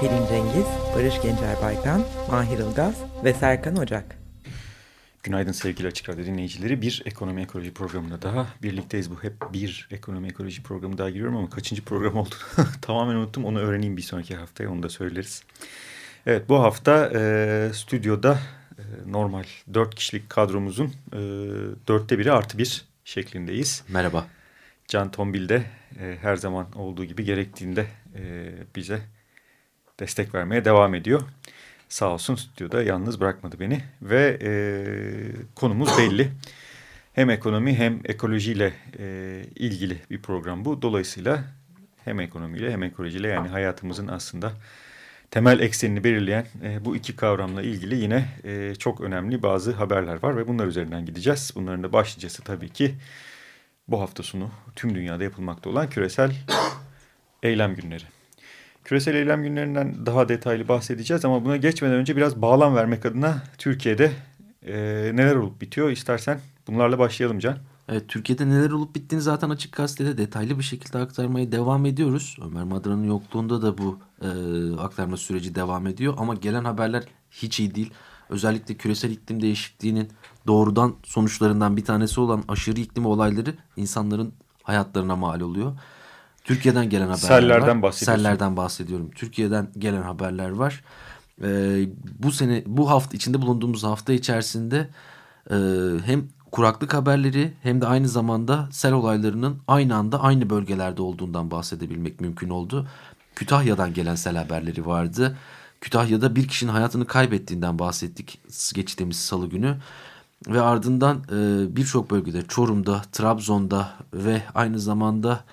Pelin Cengiz, Barış Gencer Baykan, Mahir Ilgaz ve Serkan Ocak. Günaydın sevgili Açık Radyo dinleyicileri. Bir ekonomi ekoloji programında daha birlikteyiz. Bu hep bir ekonomi ekoloji programı daha giriyorum ama kaçıncı program oldu tamamen unuttum. Onu öğreneyim bir sonraki haftaya onu da söyleriz. Evet bu hafta e, stüdyoda e, normal dört kişilik kadromuzun e, dörtte biri artı bir şeklindeyiz. Merhaba. Can Tombil de e, her zaman olduğu gibi gerektiğinde e, bize destek vermeye devam ediyor. Sağ olsun stüdyoda yalnız bırakmadı beni ve e, konumuz belli. Hem ekonomi hem ekolojiyle e, ilgili bir program bu. Dolayısıyla hem ekonomiyle hem ekolojiyle yani hayatımızın aslında temel eksenini belirleyen e, bu iki kavramla ilgili yine e, çok önemli bazı haberler var ve bunlar üzerinden gideceğiz. Bunların da başlıcası tabii ki bu hafta sonu tüm dünyada yapılmakta olan küresel eylem günleri. Küresel eylem günlerinden daha detaylı bahsedeceğiz ama buna geçmeden önce biraz bağlam vermek adına Türkiye'de e, neler olup bitiyor istersen bunlarla başlayalım Can. Evet, Türkiye'de neler olup bittiğini zaten Açık Gazete'de detaylı bir şekilde aktarmaya devam ediyoruz. Ömer Madra'nın yokluğunda da bu e, aktarma süreci devam ediyor ama gelen haberler hiç iyi değil. Özellikle küresel iklim değişikliğinin doğrudan sonuçlarından bir tanesi olan aşırı iklim olayları insanların hayatlarına mal oluyor. Türkiye'den gelen haberler Sellerden var. Sellerden bahsediyorum. Türkiye'den gelen haberler var. Ee, bu sene bu hafta içinde bulunduğumuz hafta içerisinde e, hem kuraklık haberleri hem de aynı zamanda sel olaylarının aynı anda aynı bölgelerde olduğundan bahsedebilmek mümkün oldu. Kütahya'dan gelen sel haberleri vardı. Kütahya'da bir kişinin hayatını kaybettiğinden bahsettik geçtiğimiz salı günü. Ve ardından e, birçok bölgede Çorum'da, Trabzon'da ve aynı zamanda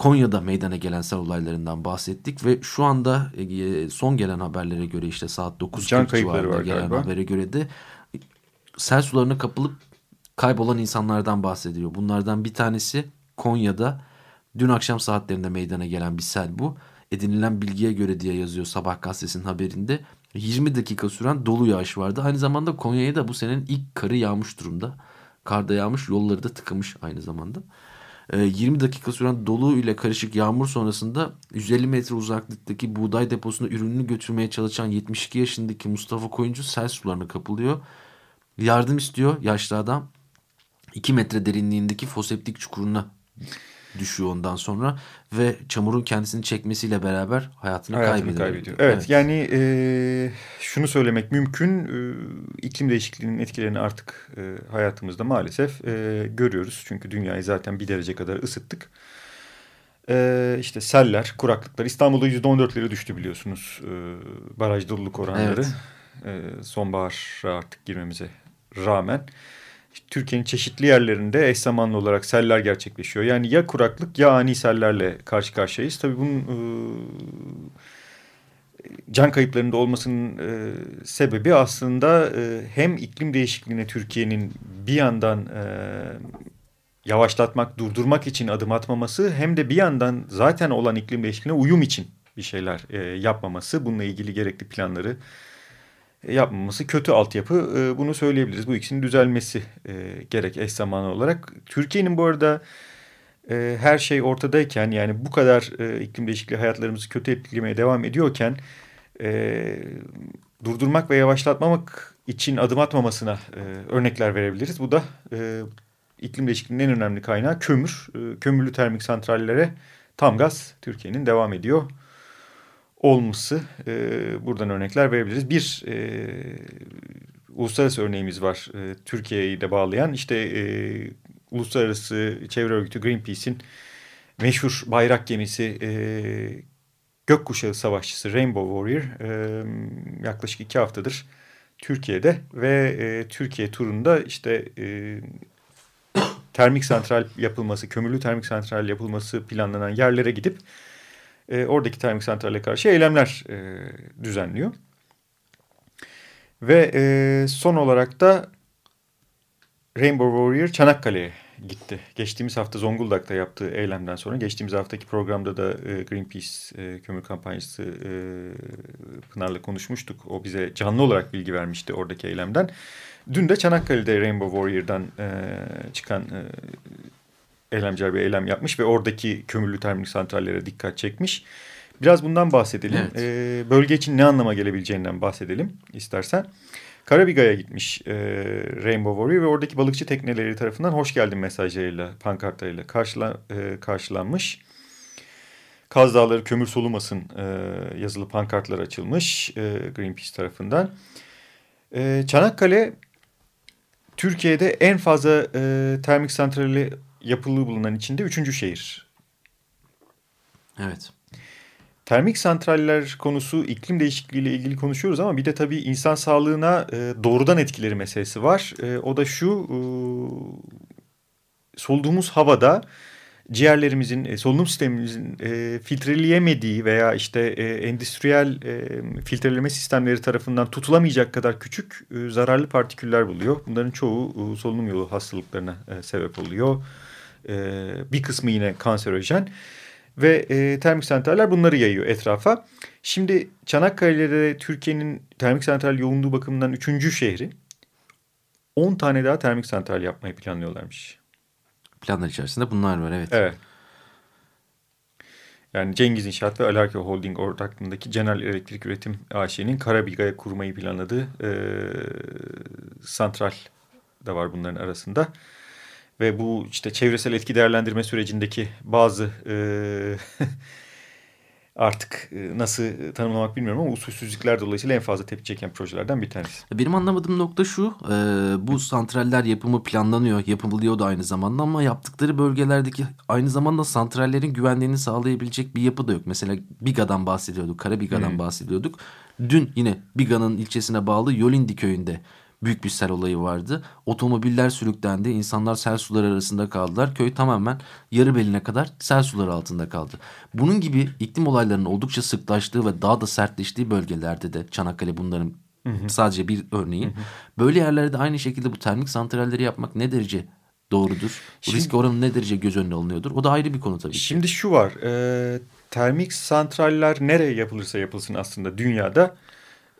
Konya'da meydana gelen sel olaylarından bahsettik ve şu anda e, son gelen haberlere göre işte saat 9.40 civarında gelen galiba. habere göre de sel sularına kapılıp kaybolan insanlardan bahsediyor. Bunlardan bir tanesi Konya'da dün akşam saatlerinde meydana gelen bir sel bu. Edinilen bilgiye göre diye yazıyor Sabah gazetesinin haberinde. 20 dakika süren dolu yağış vardı. Aynı zamanda Konya'ya da bu senenin ilk karı yağmış durumda. Karda yağmış yolları da tıkamış aynı zamanda. 20 ee, dakika süren dolu ile karışık yağmur sonrasında 150 metre uzaklıktaki buğday deposuna ürününü götürmeye çalışan 72 yaşındaki Mustafa Koyuncu sel sularına kapılıyor. Yardım istiyor yaşlı adam. 2 metre derinliğindeki foseptik çukuruna düşüyor ondan sonra ve çamurun kendisini çekmesiyle beraber hayatını, hayatını kaybediyor. kaybediyor. Evet, evet. yani e, şunu söylemek mümkün e, iklim değişikliğinin etkilerini artık e, hayatımızda maalesef e, görüyoruz. Çünkü dünyayı zaten bir derece kadar ısıttık. E, işte seller, kuraklıklar İstanbul'da yüzde on dörtleri düştü biliyorsunuz e, baraj doluluk oranları. Evet. E, sonbahara artık girmemize rağmen. Türkiye'nin çeşitli yerlerinde eş zamanlı olarak seller gerçekleşiyor. Yani ya kuraklık ya ani sellerle karşı karşıyayız. Tabii bunun e, can kayıplarında olmasının e, sebebi aslında e, hem iklim değişikliğine Türkiye'nin bir yandan e, yavaşlatmak, durdurmak için adım atmaması hem de bir yandan zaten olan iklim değişikliğine uyum için bir şeyler e, yapmaması. Bununla ilgili gerekli planları yapmaması kötü altyapı e, bunu söyleyebiliriz. Bu ikisinin düzelmesi e, gerek eş zamanlı olarak. Türkiye'nin bu arada e, her şey ortadayken yani bu kadar e, iklim değişikliği hayatlarımızı kötü etkilemeye devam ediyorken e, durdurmak ve yavaşlatmamak için adım atmamasına e, örnekler verebiliriz. Bu da e, iklim değişikliğinin en önemli kaynağı kömür. E, kömürlü termik santrallere tam gaz Türkiye'nin devam ediyor olması e, buradan örnekler verebiliriz. Bir e, uluslararası örneğimiz var e, Türkiye'yi de bağlayan işte e, uluslararası çevre örgütü Greenpeace'in meşhur bayrak gemisi e, gökkuşağı savaşçısı Rainbow Warrior e, yaklaşık iki haftadır Türkiye'de ve e, Türkiye turunda işte e, termik santral yapılması, kömürlü termik santral yapılması planlanan yerlere gidip e, oradaki termik santrale karşı eylemler e, düzenliyor. Ve e, son olarak da Rainbow Warrior Çanakkale'ye gitti. Geçtiğimiz hafta Zonguldak'ta yaptığı eylemden sonra geçtiğimiz haftaki programda da e, Greenpeace e, kömür kampanyası e, Pınar'la konuşmuştuk. O bize canlı olarak bilgi vermişti oradaki eylemden. Dün de Çanakkale'de Rainbow Warrior'dan e, çıkan e, eylemciler bir eylem yapmış ve oradaki kömürlü termik santrallere dikkat çekmiş. Biraz bundan bahsedelim. Evet. E, bölge için ne anlama gelebileceğinden bahsedelim istersen. Karabiga'ya gitmiş e, Rainbow Warrior ve oradaki balıkçı tekneleri tarafından hoş geldin mesajlarıyla, pankartlarıyla karşıla, e, karşılanmış. Kaz Dağları kömür solumasın e, yazılı pankartlar açılmış e, Greenpeace tarafından. E, Çanakkale Türkiye'de en fazla e, termik santrali yapıldığı bulunan içinde üçüncü şehir. Evet. Termik santraller konusu iklim değişikliğiyle ilgili konuşuyoruz ama bir de tabii insan sağlığına e, doğrudan etkileri meselesi var. E, o da şu e, soluduğumuz havada ciğerlerimizin, e, solunum sistemimizin e, filtreleyemediği veya işte e, endüstriyel e, filtreleme sistemleri tarafından tutulamayacak kadar küçük e, zararlı partiküller buluyor. Bunların çoğu e, solunum yolu hastalıklarına e, sebep oluyor. E, bir kısmı yine kanserojen. Ve e, termik santraller bunları yayıyor etrafa. Şimdi Çanakkale'de Türkiye'nin termik santral yoğunluğu bakımından üçüncü şehri. 10 tane daha termik santral yapmayı planlıyorlarmış. Planlar içerisinde bunlar var evet. Evet. Yani Cengiz İnşaat ve Alarke Holding ortaklığındaki Genel Elektrik Üretim AŞ'nin Karabiga'ya kurmayı planladığı e, santral da var bunların arasında. Ve bu işte çevresel etki değerlendirme sürecindeki bazı e, artık e, nasıl tanımlamak bilmiyorum ama usulsüzlükler dolayısıyla en fazla tepki çeken projelerden bir tanesi. Benim anlamadığım nokta şu, e, bu santraller yapımı planlanıyor, yapılıyor da aynı zamanda ama yaptıkları bölgelerdeki aynı zamanda santrallerin güvenliğini sağlayabilecek bir yapı da yok. Mesela Biga'dan bahsediyorduk, Karabiga'dan Hmm. bahsediyorduk. Dün yine Biga'nın ilçesine bağlı Yolindi köyünde büyük bir sel olayı vardı. Otomobiller sürüklendi, insanlar sel suları arasında kaldılar. Köy tamamen yarı beline kadar sel suları altında kaldı. Bunun gibi iklim olaylarının oldukça sıklaştığı ve daha da sertleştiği bölgelerde de Çanakkale bunların sadece bir örneği. Böyle yerlerde aynı şekilde bu termik santralleri yapmak ne derece doğrudur? Bu Şimdi- risk oranı ne derece göz önüne alınıyordur? O da ayrı bir konu tabii ki. Şimdi şu var. E, termik santraller nereye yapılırsa yapılsın aslında dünyada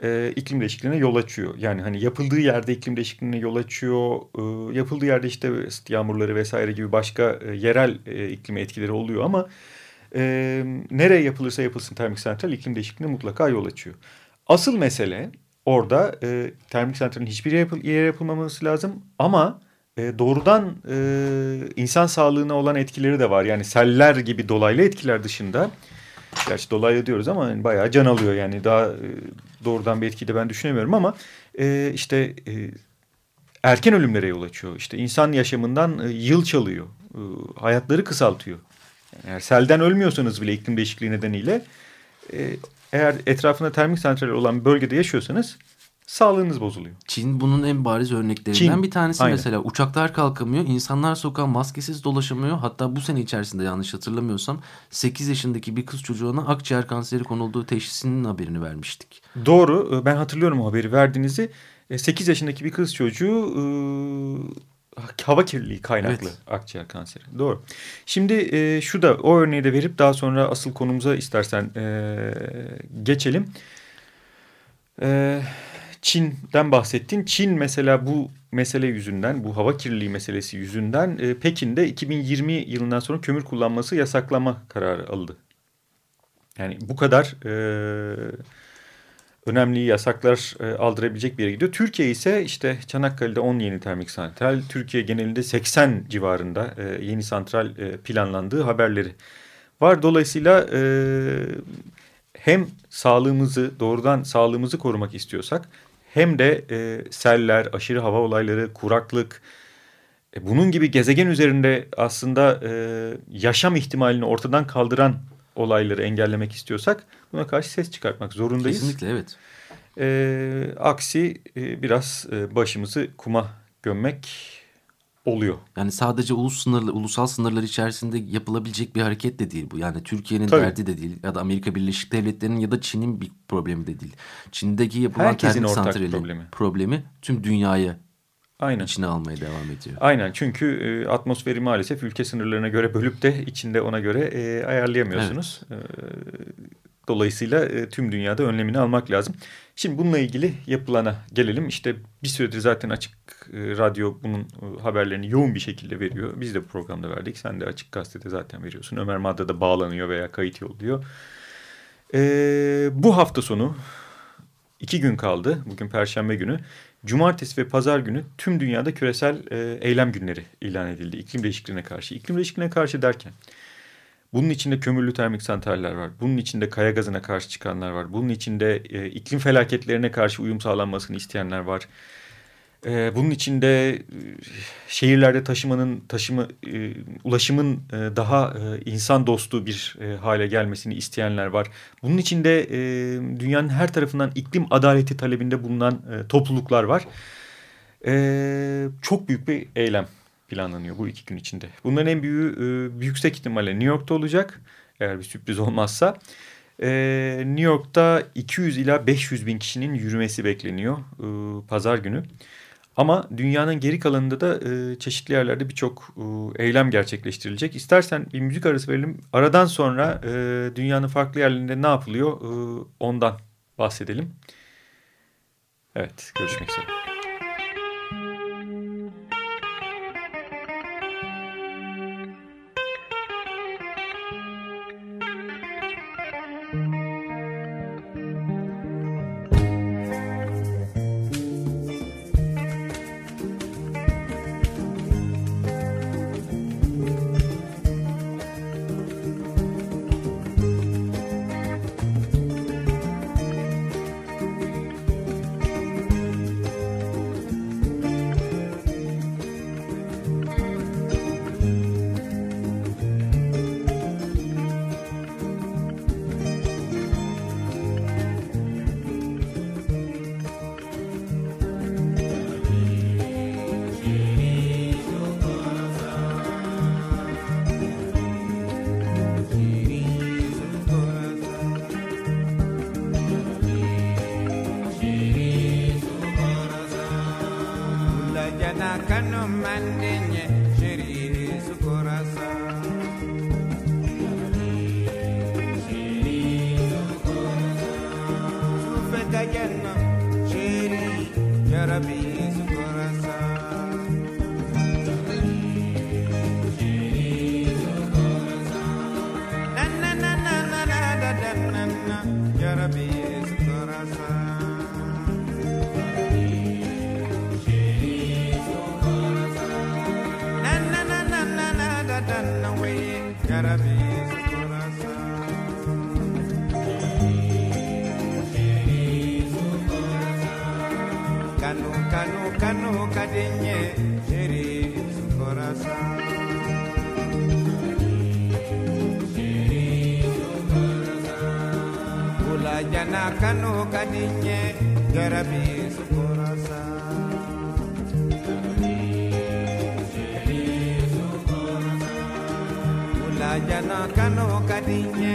e, iklim değişikliğine yol açıyor. Yani hani yapıldığı yerde iklim değişikliğine yol açıyor. E, yapıldığı yerde işte ısı yağmurları vesaire gibi başka e, yerel e, iklim etkileri oluyor ama e, nereye yapılırsa yapılsın termik santral iklim değişikliğine mutlaka yol açıyor. Asıl mesele orada e, termik santralin hiçbir yere, yapıl- yere yapılmaması lazım ama e, doğrudan e, insan sağlığına olan etkileri de var. Yani seller gibi dolaylı etkiler dışında Gerçi dolaylı diyoruz ama yani bayağı can alıyor yani daha doğrudan bir etkiyi de ben düşünemiyorum ama e, işte e, erken ölümlere yol açıyor. İşte insan yaşamından e, yıl çalıyor. E, hayatları kısaltıyor. Eğer selden ölmüyorsanız bile iklim değişikliği nedeniyle e, eğer etrafında termik santral olan bölgede yaşıyorsanız sağlığınız bozuluyor. Çin bunun en bariz örneklerinden Çin, bir tanesi aynen. mesela. Uçaklar kalkamıyor, insanlar sokağa maskesiz dolaşamıyor. Hatta bu sene içerisinde yanlış hatırlamıyorsam 8 yaşındaki bir kız çocuğuna akciğer kanseri konulduğu teşhisinin haberini vermiştik. Doğru. e, Ben hatırlıyorum o haberi verdiğinizi. 8 yaşındaki bir kız çocuğu e, hava kirliliği kaynaklı Evet. akciğer kanseri. Doğru. Şimdi e, şu da o örneği de verip daha sonra asıl konumuza istersen e, geçelim. E, Çin'den bahsettin. Çin mesela bu mesele yüzünden, bu hava kirliliği meselesi yüzünden e, Pekin'de 2020 yılından sonra kömür kullanması yasaklama kararı aldı. Yani bu kadar e, önemli yasaklar e, aldırabilecek bir yere gidiyor. Türkiye ise işte Çanakkale'de 10 yeni termik santral, Türkiye genelinde 80 civarında e, yeni santral e, planlandığı haberleri var. Dolayısıyla e, hem sağlığımızı doğrudan sağlığımızı korumak istiyorsak hem de e, seller, aşırı hava olayları, kuraklık, e, bunun gibi gezegen üzerinde aslında e, yaşam ihtimalini ortadan kaldıran olayları engellemek istiyorsak buna karşı ses çıkartmak zorundayız. Kesinlikle evet. E, aksi e, biraz e, başımızı kuma gömmek oluyor. Yani sadece ulus sınırlı, ulusal sınırlar içerisinde yapılabilecek bir hareket de değil bu. Yani Türkiye'nin derdi de değil ya da Amerika Birleşik Devletleri'nin ya da Çin'in bir problemi de değil. Çin'deki yapılan Herkesin termik santrali problemi. problemi tüm dünyayı Aynen. içine almaya devam ediyor. Aynen çünkü e, atmosferi maalesef ülke sınırlarına göre bölüp de içinde ona göre e, ayarlayamıyorsunuz. E, dolayısıyla e, tüm dünyada önlemini almak lazım. Şimdi bununla ilgili yapılana gelelim. İşte bir süredir zaten Açık e, Radyo bunun e, haberlerini yoğun bir şekilde veriyor. Biz de bu programda verdik. Sen de Açık Gazete'de zaten veriyorsun. Ömer Madda da bağlanıyor veya kayıt yolluyor. E, bu hafta sonu iki gün kaldı. Bugün Perşembe günü. Cumartesi ve Pazar günü tüm dünyada küresel eylem günleri ilan edildi. İklim değişikliğine karşı. İklim değişikliğine karşı derken bunun içinde kömürlü termik santraller var. Bunun içinde kaya gazına karşı çıkanlar var. Bunun içinde e, iklim felaketlerine karşı uyum sağlanmasını isteyenler var. E, bunun içinde e, şehirlerde taşımanın, taşıma, e, ulaşımın e, daha e, insan dostu bir e, hale gelmesini isteyenler var. Bunun içinde e, dünyanın her tarafından iklim adaleti talebinde bulunan e, topluluklar var. E, çok büyük bir eylem planlanıyor bu iki gün içinde. Bunların en büyüğü e, yüksek ihtimalle New York'ta olacak. Eğer bir sürpriz olmazsa. E, New York'ta 200 ila 500 bin kişinin yürümesi bekleniyor e, pazar günü. Ama dünyanın geri kalanında da e, çeşitli yerlerde birçok e, eylem gerçekleştirilecek. İstersen bir müzik arası verelim. Aradan sonra e, dünyanın farklı yerlerinde ne yapılıyor e, ondan bahsedelim. Evet görüşmek üzere. Yarabbi Zikra Sa. kanu kaninye garabi sukorasa. Ulajana kanu kaninye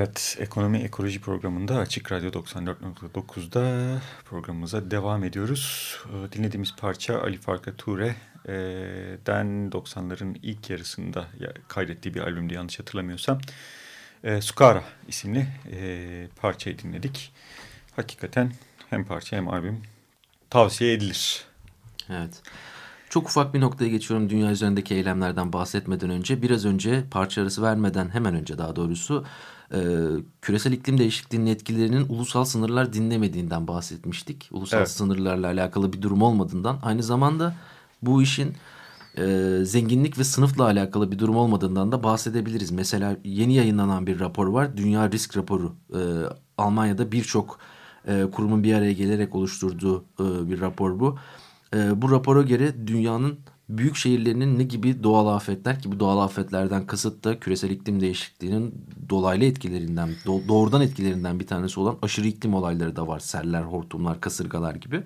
Evet, Ekonomi Ekoloji programında Açık Radyo 94.9'da programımıza devam ediyoruz. Ee, dinlediğimiz parça Ali Farka Ture'den 90'ların ilk yarısında kaydettiği bir albümdü yanlış hatırlamıyorsam. Sukara isimli parçayı dinledik. Hakikaten hem parça hem albüm tavsiye edilir. Evet. Çok ufak bir noktaya geçiyorum dünya üzerindeki eylemlerden bahsetmeden önce. Biraz önce parça arası vermeden hemen önce daha doğrusu e, küresel iklim değişikliğinin etkilerinin ulusal sınırlar dinlemediğinden bahsetmiştik. Ulusal evet. sınırlarla alakalı bir durum olmadığından aynı zamanda bu işin e, zenginlik ve sınıfla alakalı bir durum olmadığından da bahsedebiliriz. Mesela yeni yayınlanan bir rapor var. Dünya Risk Raporu. E, Almanya'da birçok e, kurumun bir araya gelerek oluşturduğu e, bir rapor bu. E, bu rapora göre dünyanın büyük şehirlerinin ne gibi doğal afetler ki bu doğal afetlerden kasıt da küresel iklim değişikliğinin dolaylı etkilerinden do doğrudan etkilerinden bir tanesi olan aşırı iklim olayları da var. Seller, hortumlar, kasırgalar gibi.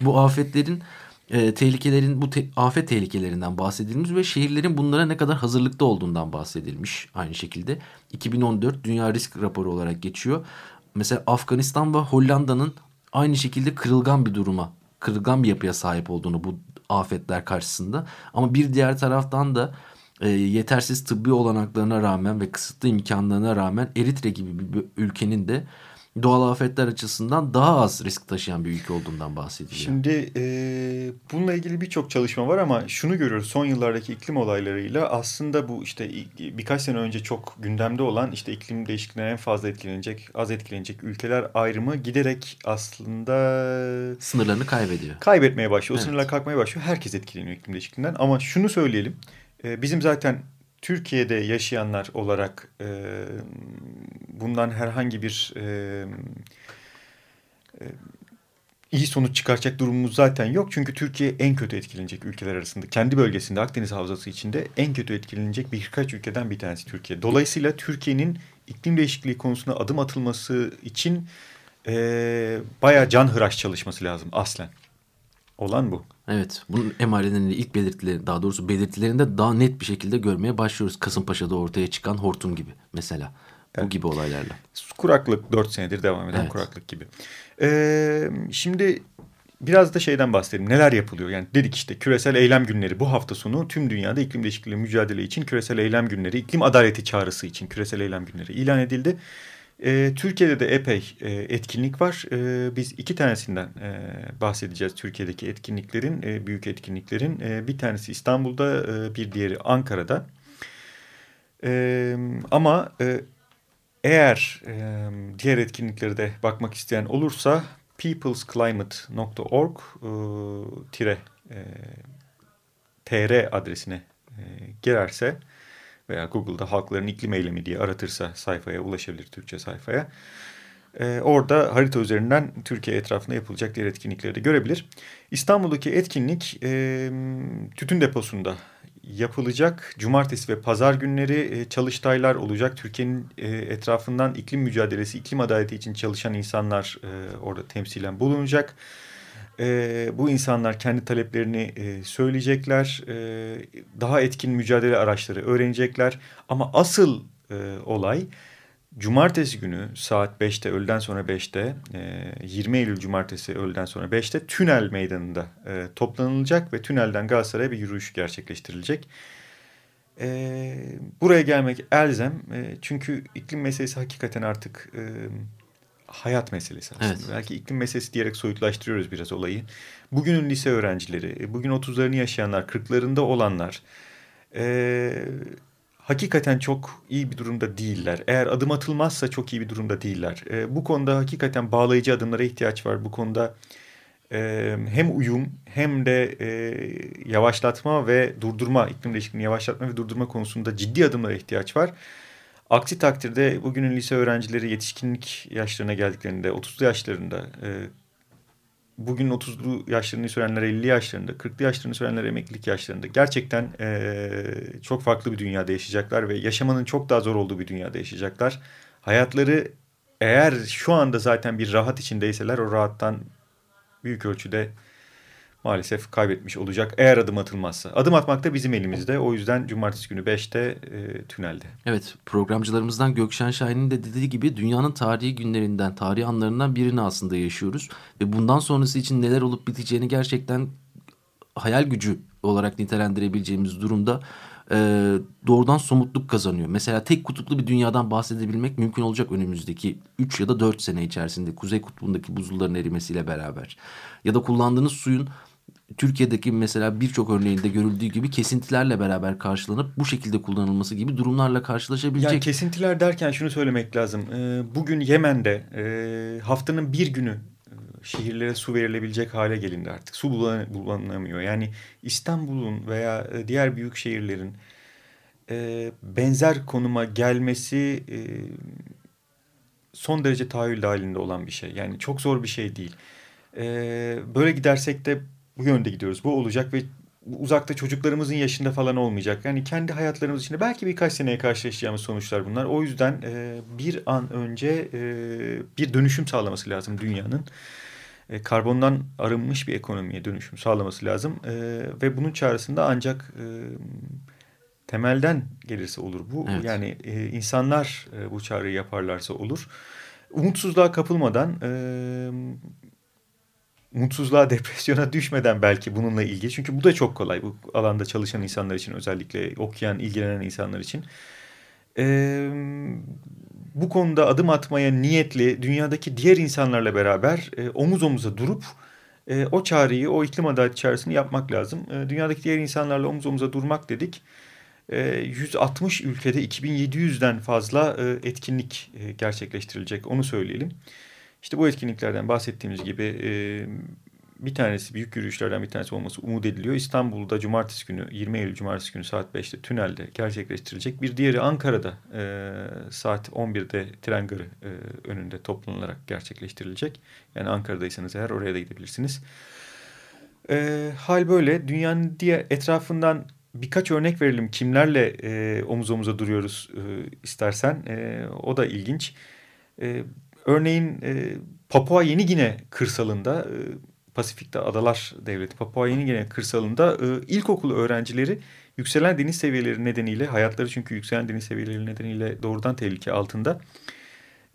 Bu afetlerin e, tehlikelerin bu te afet tehlikelerinden bahsedilmiş ve şehirlerin bunlara ne kadar hazırlıklı olduğundan bahsedilmiş aynı şekilde. 2014 Dünya Risk Raporu olarak geçiyor. Mesela Afganistan ve Hollanda'nın aynı şekilde kırılgan bir duruma, kırılgan bir yapıya sahip olduğunu bu afetler karşısında. Ama bir diğer taraftan da e, yetersiz tıbbi olanaklarına rağmen ve kısıtlı imkanlarına rağmen Eritre gibi bir ülkenin de doğal afetler açısından daha az risk taşıyan bir ülke olduğundan bahsediliyor. Şimdi e, bununla ilgili birçok çalışma var ama şunu görüyoruz son yıllardaki iklim olaylarıyla aslında bu işte birkaç sene önce çok gündemde olan işte iklim değişikliğinden en fazla etkilenecek, az etkilenecek ülkeler ayrımı giderek aslında sınırlarını kaybediyor. Kaybetmeye başlıyor. O evet. sınırlar kalkmaya başlıyor. Herkes etkileniyor iklim değişikliğinden ama şunu söyleyelim. E, bizim zaten Türkiye'de yaşayanlar olarak e, bundan herhangi bir e, e, iyi sonuç çıkaracak durumumuz zaten yok. Çünkü Türkiye en kötü etkilenecek ülkeler arasında. Kendi bölgesinde Akdeniz Havzası içinde en kötü etkilenecek birkaç ülkeden bir tanesi Türkiye. Dolayısıyla Türkiye'nin iklim değişikliği konusunda adım atılması için e, bayağı canhıraş çalışması lazım aslen. Olan bu. Evet bunun emarelerini ilk belirtileri daha doğrusu belirtilerinde daha net bir şekilde görmeye başlıyoruz. Kasımpaşa'da ortaya çıkan hortum gibi mesela. Evet. Bu gibi olaylarla. Kuraklık dört senedir devam eden evet. kuraklık gibi. Ee, şimdi biraz da şeyden bahsedelim. Neler yapılıyor? Yani dedik işte küresel eylem günleri bu hafta sonu tüm dünyada iklim değişikliği mücadele için küresel eylem günleri, iklim adaleti çağrısı için küresel eylem günleri ilan edildi. E, Türkiye'de de epey e, etkinlik var. E, biz iki tanesinden e, bahsedeceğiz Türkiye'deki etkinliklerin, e, büyük etkinliklerin. E, bir tanesi İstanbul'da, e, bir diğeri Ankara'da. E, ama e, eğer e, diğer etkinliklere de bakmak isteyen olursa peoplesclimate.org e, tire e, tr adresine e, girerse veya Google'da halkların iklim eylemi diye aratırsa sayfaya ulaşabilir Türkçe sayfaya. Ee, orada harita üzerinden Türkiye etrafında yapılacak diğer etkinlikleri de görebilir. İstanbul'daki etkinlik e, tütün deposunda yapılacak. Cumartesi ve pazar günleri e, çalıştaylar olacak. Türkiye'nin e, etrafından iklim mücadelesi, iklim adaleti için çalışan insanlar e, orada temsilen bulunacak. E, bu insanlar kendi taleplerini e, söyleyecekler. E, daha etkin mücadele araçları öğrenecekler. Ama asıl e, olay cumartesi günü saat 5'te öğleden sonra 5'te e, 20 Eylül cumartesi öğleden sonra 5'te Tünel Meydanı'nda e, toplanılacak ve tünelden Galatasaray'a bir yürüyüş gerçekleştirilecek. E, buraya gelmek elzem e, çünkü iklim meselesi hakikaten artık... E, hayat meselesi aslında. Evet. Belki iklim meselesi diyerek soyutlaştırıyoruz biraz olayı. Bugünün lise öğrencileri, e, bugün 30'larını yaşayanlar, 40'larında olanlar e, hakikaten çok iyi bir durumda değiller. Eğer adım atılmazsa çok iyi bir durumda değiller. E, bu konuda hakikaten bağlayıcı adımlara ihtiyaç var. Bu konuda e, hem uyum hem de e, yavaşlatma ve durdurma, iklim değişikliğini yavaşlatma ve durdurma konusunda ciddi adımlara ihtiyaç var. Aksi takdirde bugünün lise öğrencileri yetişkinlik yaşlarına geldiklerinde 30'lu yaşlarında e, bugün 30'lu yaşlarını sürenler 50 yaşlarında, 40'lı yaşlarını sürenler emeklilik yaşlarında gerçekten e, çok farklı bir dünyada yaşayacaklar ve yaşamanın çok daha zor olduğu bir dünyada yaşayacaklar. Hayatları eğer şu anda zaten bir rahat içindeyseler o rahattan büyük ölçüde maalesef kaybetmiş olacak eğer adım atılmazsa. Adım atmak da bizim elimizde. O yüzden cumartesi günü 5'te e, tünelde. Evet programcılarımızdan Gökşen Şahin'in de dediği gibi dünyanın tarihi günlerinden, tarihi anlarından birini aslında yaşıyoruz. Ve bundan sonrası için neler olup biteceğini gerçekten hayal gücü olarak nitelendirebileceğimiz durumda e, doğrudan somutluk kazanıyor. Mesela tek kutuplu bir dünyadan bahsedebilmek mümkün olacak önümüzdeki 3 ya da 4 sene içerisinde Kuzey Kutbu'ndaki buzulların erimesiyle beraber. Ya da kullandığınız suyun Türkiye'deki mesela birçok örneğinde görüldüğü gibi kesintilerle beraber karşılanıp bu şekilde kullanılması gibi durumlarla karşılaşabilecek. Yani kesintiler derken şunu söylemek lazım. Ee, bugün Yemen'de e, haftanın bir günü e, şehirlere su verilebilecek hale gelindi artık. Su bulunamıyor. Yani İstanbul'un veya e, diğer büyük şehirlerin benzer konuma gelmesi son derece tahayyül dahilinde olan bir şey. Yani çok zor bir şey değil. Böyle gidersek de bu yönde gidiyoruz. Bu olacak ve uzakta çocuklarımızın yaşında falan olmayacak. Yani kendi hayatlarımız içinde belki birkaç seneye karşılaşacağımız sonuçlar bunlar. O yüzden e, bir an önce e, bir dönüşüm sağlaması lazım dünyanın. E, karbondan arınmış bir ekonomiye dönüşüm sağlaması lazım. E, ve bunun çağrısında ancak e, temelden gelirse olur bu. Evet. Yani e, insanlar e, bu çağrıyı yaparlarsa olur. Umutsuzluğa kapılmadan... E, mutsuzluğa, depresyona düşmeden belki bununla ilgili. Çünkü bu da çok kolay bu alanda çalışan insanlar için özellikle okuyan, ilgilenen insanlar için. Ee, bu konuda adım atmaya niyetli dünyadaki diğer insanlarla beraber e, omuz omuza durup e, o çağrıyı, o iklim adalet çağrısını yapmak lazım. E, dünyadaki diğer insanlarla omuz omuza durmak dedik. E, 160 ülkede 2700'den fazla e, etkinlik e, gerçekleştirilecek onu söyleyelim. İşte bu etkinliklerden bahsettiğimiz gibi e, bir tanesi büyük yürüyüşlerden bir tanesi olması umut ediliyor. İstanbul'da cumartesi günü 20 Eylül cumartesi günü saat 5'te tünelde gerçekleştirilecek. Bir diğeri Ankara'da e, saat 11'de tren garı e, önünde toplanılarak gerçekleştirilecek. Yani Ankara'daysanız eğer oraya da gidebilirsiniz. E, hal böyle dünyanın diğer etrafından birkaç örnek verelim kimlerle e, omuz omuza duruyoruz e, istersen. E, o da ilginç. E, Örneğin e, Papua Yeni Gine kırsalında, e, Pasifik'te Adalar Devleti Papua Yeni Gine kırsalında e, ilkokul öğrencileri yükselen deniz seviyeleri nedeniyle, hayatları çünkü yükselen deniz seviyeleri nedeniyle doğrudan tehlike altında,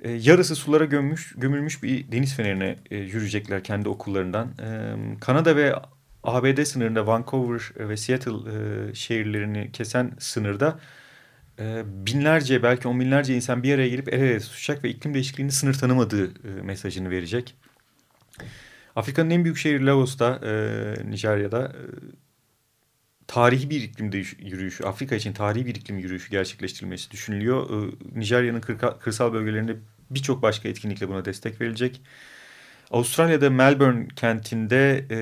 e, yarısı sulara gömmüş, gömülmüş bir deniz fenerine e, yürüyecekler kendi okullarından. E, Kanada ve ABD sınırında Vancouver ve Seattle e, şehirlerini kesen sınırda binlerce belki on binlerce insan bir araya gelip el ele tutacak ve iklim değişikliğini sınır tanımadığı e, mesajını verecek. Afrika'nın en büyük şehri Lagos'ta, e, Nijerya'da e, tarihi bir iklim yürüyüşü, Afrika için tarihi bir iklim yürüyüşü gerçekleştirilmesi düşünülüyor. Nijerya'nın kırsal bölgelerinde birçok başka etkinlikle buna destek verilecek. Avustralya'da Melbourne kentinde e,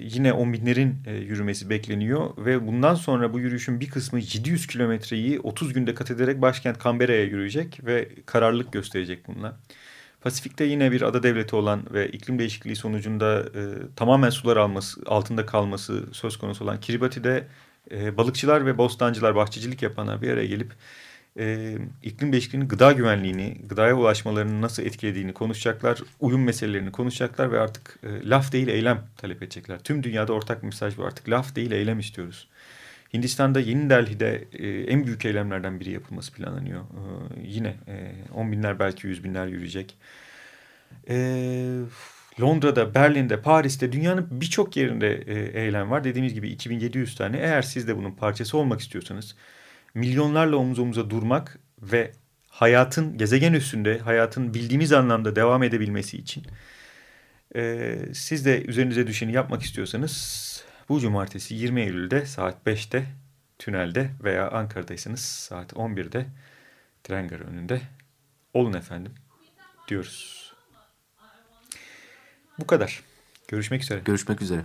yine on binlerin e, yürümesi bekleniyor ve bundan sonra bu yürüyüşün bir kısmı 700 kilometreyi 30 günde kat ederek başkent Canberra'ya yürüyecek ve kararlılık gösterecek bununla. Pasifik'te yine bir ada devleti olan ve iklim değişikliği sonucunda e, tamamen sular alması, altında kalması söz konusu olan Kiribati'de e, balıkçılar ve bostancılar, bahçecilik yapanlar bir araya gelip e, iklim değişikliğinin gıda güvenliğini, gıdaya ulaşmalarını nasıl etkilediğini konuşacaklar. Uyum meselelerini konuşacaklar ve artık e, laf değil eylem talep edecekler. Tüm dünyada ortak mesaj bu artık laf değil eylem istiyoruz. Hindistan'da Yeni Delhi'de e, en büyük eylemlerden biri yapılması planlanıyor. E, yine e, on binler belki yüz binler yürüyecek. E, Londra'da, Berlin'de, Paris'te dünyanın birçok yerinde e, eylem var. Dediğimiz gibi 2700 tane. Eğer siz de bunun parçası olmak istiyorsanız milyonlarla omuz omuza durmak ve hayatın gezegen üstünde hayatın bildiğimiz anlamda devam edebilmesi için e, siz de üzerinize düşeni yapmak istiyorsanız bu cumartesi 20 Eylül'de saat 5'te tünelde veya Ankara'daysanız saat 11'de tren garı önünde olun efendim diyoruz. Bu kadar. Görüşmek üzere. Görüşmek üzere.